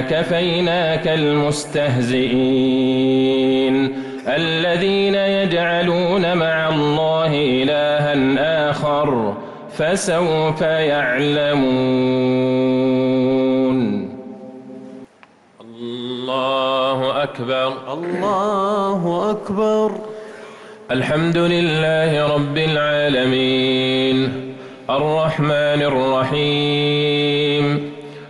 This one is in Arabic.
كفيناك المستهزئين. الذين يجعلون مع الله إلها آخر فسوف يعلمون. الله أكبر. الله أكبر. الحمد لله رب العالمين. الرحمن الرحيم.